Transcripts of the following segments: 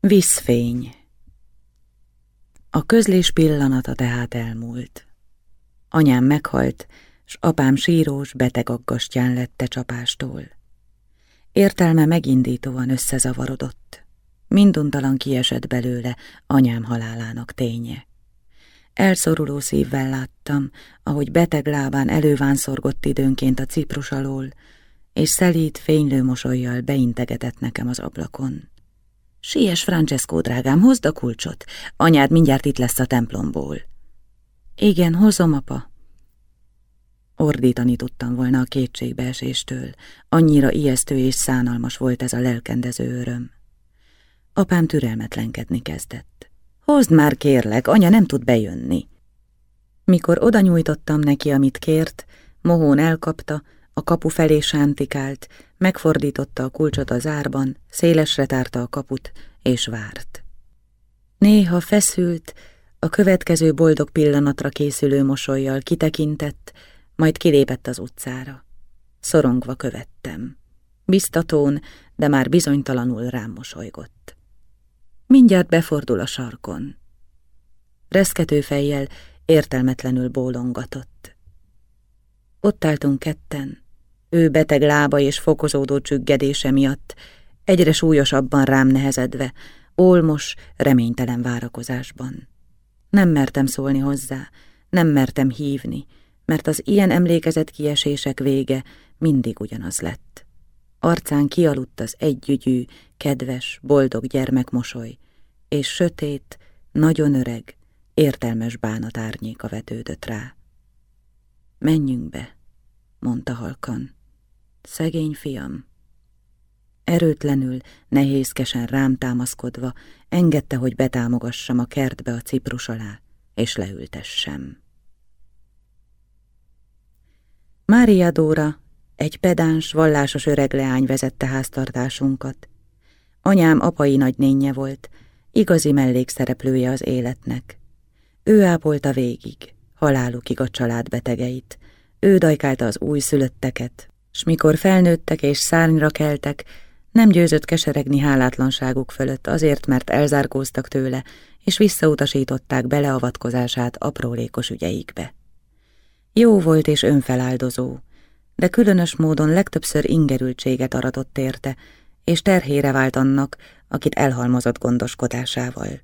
Viszfény A közlés pillanata tehát elmúlt. Anyám meghalt, s apám sírós, beteg aggastyán lette csapástól. Értelme megindítóan összezavarodott. Minduntalan kiesett belőle anyám halálának ténye. Elszoruló szívvel láttam, ahogy beteg lábán elővánszorgott időnként a ciprus alól, és szelít, fénylő mosolyjal beintegetett nekem az ablakon. Sies, Francesco, drágám, hozd a kulcsot. Anyád mindjárt itt lesz a templomból. Igen, hozom, apa. Ordítani tudtam volna a kétségbeeséstől. Annyira ijesztő és szánalmas volt ez a lelkendező öröm. Apám türelmetlenkedni kezdett. Hozd már, kérlek, anya nem tud bejönni. Mikor oda nyújtottam neki, amit kért, mohón elkapta, a kapu felé sántikált, megfordította a kulcsot az árban, szélesre tárta a kaput, és várt. Néha feszült, a következő boldog pillanatra készülő mosolyjal kitekintett, majd kilépett az utcára. Szorongva követtem. Biztatón, de már bizonytalanul rám mosolygott. Mindjárt befordul a sarkon. Reszkető fejjel értelmetlenül bólongatott. Ott álltunk ketten, ő beteg lába és fokozódó csüggedése miatt, egyre súlyosabban rám nehezedve, olmos, reménytelen várakozásban. Nem mertem szólni hozzá, nem mertem hívni, mert az ilyen emlékezett kiesések vége mindig ugyanaz lett. Arcán kialudt az együgyű, kedves, boldog gyermekmosoly, és sötét, nagyon öreg, értelmes bánat árnyéka vetődött rá. Menjünk be, mondta halkan. Szegény fiam. Erőtlenül, nehézkesen rám támaszkodva engedte, hogy betámogassam a kertbe a ciprus alá, és leültessem. Mária Dóra, egy pedáns, vallásos öreg leány vezette háztartásunkat. Anyám apai nagynénye volt, igazi mellékszereplője az életnek. Ő ápolta végig, halálukig a család betegeit, ő dajkálta az újszülötteket, s mikor felnőttek és szárnyra keltek, nem győzött keseregni hálátlanságuk fölött azért, mert elzárkóztak tőle, és visszautasították beleavatkozását aprólékos ügyeikbe. Jó volt és önfeláldozó, de különös módon legtöbbször ingerültséget aratott érte, és terhére vált annak, akit elhalmozott gondoskodásával.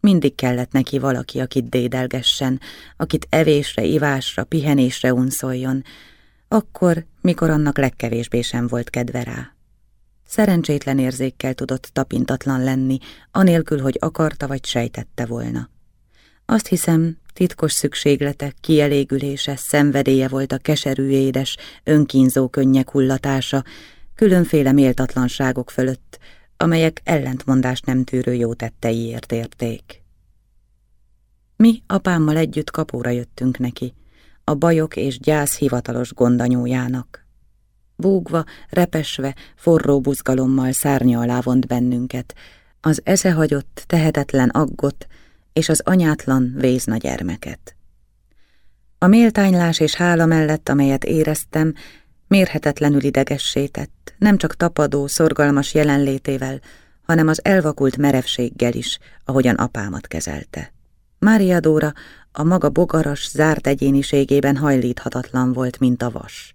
Mindig kellett neki valaki, akit dédelgessen, akit evésre, ivásra, pihenésre unszoljon, akkor, mikor annak legkevésbé sem volt kedve rá. Szerencsétlen érzékkel tudott tapintatlan lenni, anélkül, hogy akarta vagy sejtette volna. Azt hiszem, titkos szükséglete, kielégülése, szenvedélye volt a keserű édes, önkínzó könnyek hullatása, különféle méltatlanságok fölött, amelyek ellentmondást nem tűrő jó tetteiért érték. Mi apámmal együtt kapóra jöttünk neki, a bajok és gyász hivatalos gondanyójának. Búgva, repesve, forró buzgalommal szárnya alá vont bennünket, az eszehagyott, tehetetlen aggot és az anyátlan vézna gyermeket. A méltánylás és hála mellett, amelyet éreztem, mérhetetlenül idegessé tett, nem csak tapadó, szorgalmas jelenlétével, hanem az elvakult merevséggel is, ahogyan apámat kezelte. Mária Dóra a maga bogaras, zárt egyéniségében hajlíthatatlan volt, mint a vas.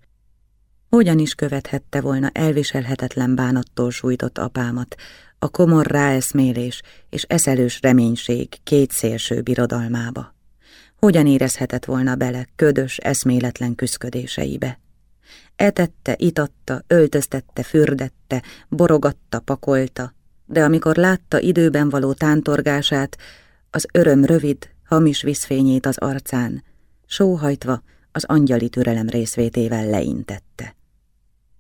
Hogyan is követhette volna elviselhetetlen bánattól sújtott apámat, a komor ráeszmélés és eszelős reménység két szélső birodalmába? Hogyan érezhetett volna bele ködös, eszméletlen küszködéseibe? Etette, itatta, öltöztette, fürdette, borogatta, pakolta, de amikor látta időben való tántorgását, az öröm rövid, hamis viszfényét az arcán, sóhajtva az angyali türelem részvétével leintette.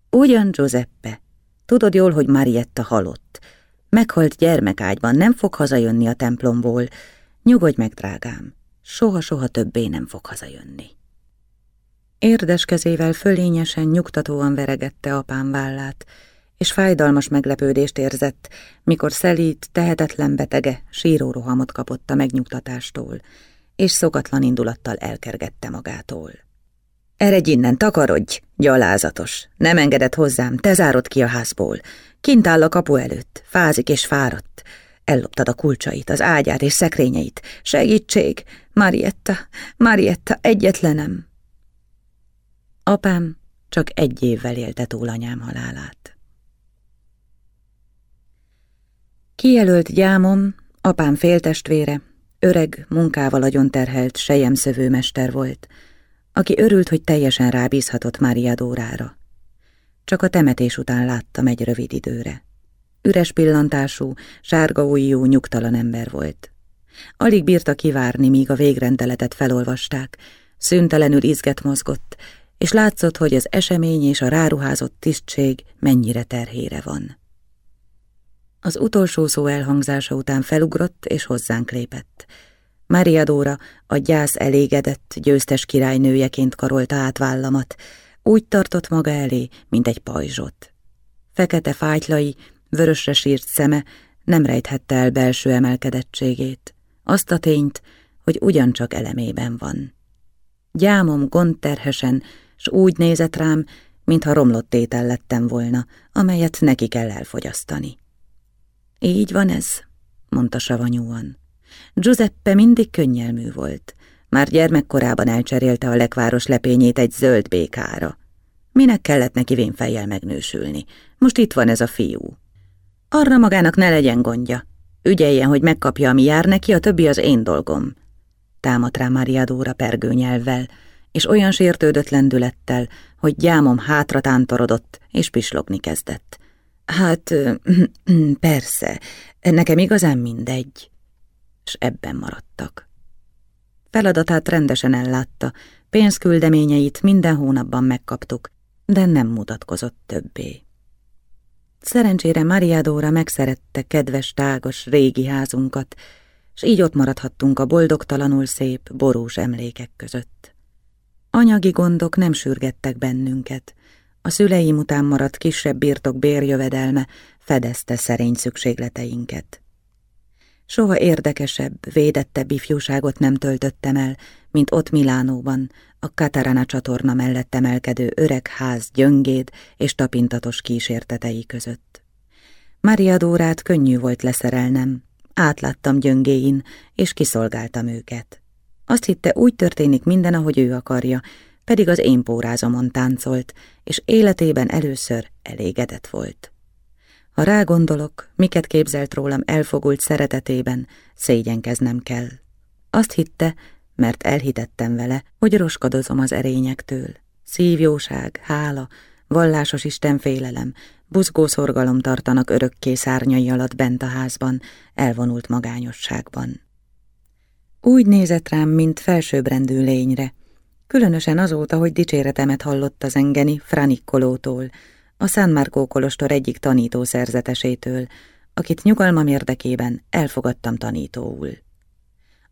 Ugyan, Giuseppe, tudod jól, hogy Marietta halott. Meghalt gyermekágyban, nem fog hazajönni a templomból. Nyugodj meg, drágám, soha-soha többé nem fog hazajönni. Érdes kezével fölényesen, nyugtatóan veregette apám vállát, és fájdalmas meglepődést érzett, mikor szelít, tehetetlen betege sírórohamot kapott a megnyugtatástól, és szokatlan indulattal elkergette magától. Eredj innen, takarodj, gyalázatos! Nem engedett hozzám, te zárod ki a házból. Kint áll a kapu előtt, fázik és fáradt. Elloptad a kulcsait, az ágyát és szekrényeit. Segítség! Marietta, Marietta, egyetlenem! Apám csak egy évvel élte túl anyám halálát. Kijelölt gyámom, apám féltestvére, öreg, munkával agyon terhelt sejemszövőmester volt, aki örült, hogy teljesen rábízhatott Mária Dórára. Csak a temetés után láttam egy rövid időre. Üres pillantású, sárga ujjú, nyugtalan ember volt. Alig bírta kivárni, míg a végrendeletet felolvasták, szüntelenül izget mozgott, és látszott, hogy az esemény és a ráruházott tisztség mennyire terhére van. Az utolsó szó elhangzása után felugrott és hozzánk lépett. Mária Dóra a gyász elégedett, győztes királynőjeként karolta át vállamat, úgy tartott maga elé, mint egy pajzsot. Fekete fájtlai, vörösre sírt szeme nem rejthette el belső emelkedettségét, azt a tényt, hogy ugyancsak elemében van. Gyámom gondterhesen, s úgy nézett rám, mintha romlott étel lettem volna, amelyet neki kell elfogyasztani. Így van ez, mondta savanyúan. Giuseppe mindig könnyelmű volt. Már gyermekkorában elcserélte a lekváros lepényét egy zöld békára. Minek kellett neki vénfejjel megnősülni? Most itt van ez a fiú. Arra magának ne legyen gondja. Ügyeljen, hogy megkapja, ami jár neki, a többi az én dolgom. Támadt rá Maria Dóra pergőnyelvvel, és olyan sértődött lendülettel, hogy gyámom hátra tántorodott, és pislogni kezdett. Hát, persze, nekem igazán mindegy. És ebben maradtak. Feladatát rendesen ellátta, pénzküldeményeit minden hónapban megkaptuk, de nem mutatkozott többé. Szerencsére Maria Dóra megszerette kedves, tágos, régi házunkat, s így ott maradhattunk a boldogtalanul szép, borús emlékek között. Anyagi gondok nem sürgettek bennünket, a szüleim után maradt kisebb birtok bérjövedelme fedezte szerény szükségleteinket. Soha érdekesebb, védettebb ifjúságot nem töltöttem el, mint ott Milánóban, a Katarana csatorna mellett emelkedő öreg ház gyöngéd és tapintatos kísértetei között. Maria Dórát könnyű volt leszerelnem, átláttam gyöngéin, és kiszolgáltam őket. Azt hitte, úgy történik minden, ahogy ő akarja, pedig az én pórázomon táncolt, és életében először elégedett volt. Ha rágondolok, miket képzelt rólam elfogult szeretetében, szégyenkeznem kell. Azt hitte, mert elhitettem vele, hogy roskadozom az erényektől. Szívjóság, hála, vallásos istenfélelem, buzgó szorgalom tartanak örökké szárnyai alatt bent a házban, elvonult magányosságban. Úgy nézett rám, mint felsőbbrendű lényre, különösen azóta, hogy dicséretemet hallott az engeni Franikkolótól, a San Marco kolostor egyik tanító szerzetesétől, akit nyugalmam érdekében elfogadtam tanítóul.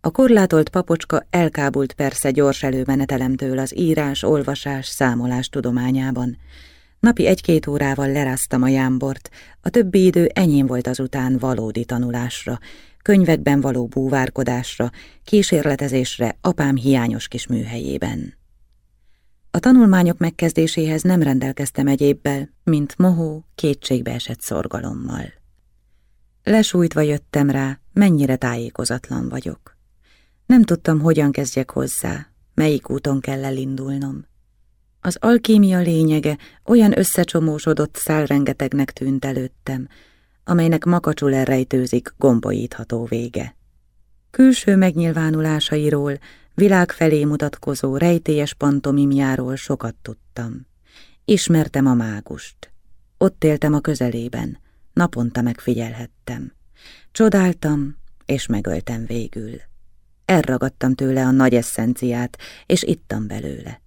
A korlátolt papocska elkábult persze gyors előmenetelemtől az írás, olvasás, számolás tudományában. Napi egy-két órával leráztam a jámbort, a többi idő enyém volt azután valódi tanulásra, könyvekben való búvárkodásra, kísérletezésre apám hiányos kis műhelyében. A tanulmányok megkezdéséhez nem rendelkeztem egyébbel, mint mohó, kétségbe esett szorgalommal. Lesújtva jöttem rá, mennyire tájékozatlan vagyok. Nem tudtam, hogyan kezdjek hozzá, melyik úton kell elindulnom. Az alkímia lényege olyan összecsomósodott szálrengetegnek tűnt előttem, amelynek makacsul elrejtőzik gombolítható vége. Külső megnyilvánulásairól, világ felé mutatkozó rejtélyes pantomimjáról sokat tudtam. Ismertem a mágust. Ott éltem a közelében, naponta megfigyelhettem. Csodáltam, és megöltem végül. Elragadtam tőle a nagy eszenciát, és ittam belőle.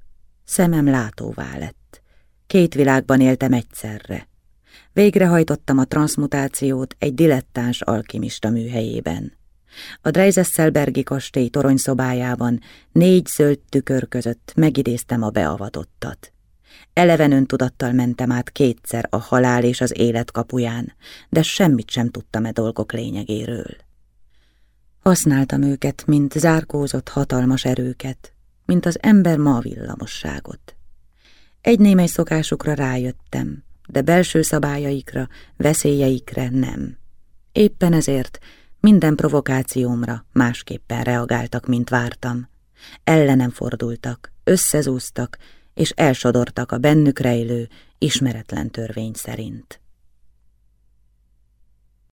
Szemem látóvá lett. Két világban éltem egyszerre. Végrehajtottam a transmutációt egy dilettáns alkimista műhelyében. A Dreisesselbergi kastély toronyszobájában négy zöld tükör között megidéztem a beavatottat. Eleven öntudattal mentem át kétszer a halál és az élet kapuján, de semmit sem tudtam e dolgok lényegéről. Használtam őket, mint zárkózott hatalmas erőket, mint az ember ma villamosságot. Egy némely szokásukra rájöttem, de belső szabályaikra, veszélyeikre nem. Éppen ezért Minden provokációmra másképpen reagáltak, mint vártam. Ellenem fordultak, összezúztak, és elsodortak a bennük rejlő, ismeretlen törvény szerint.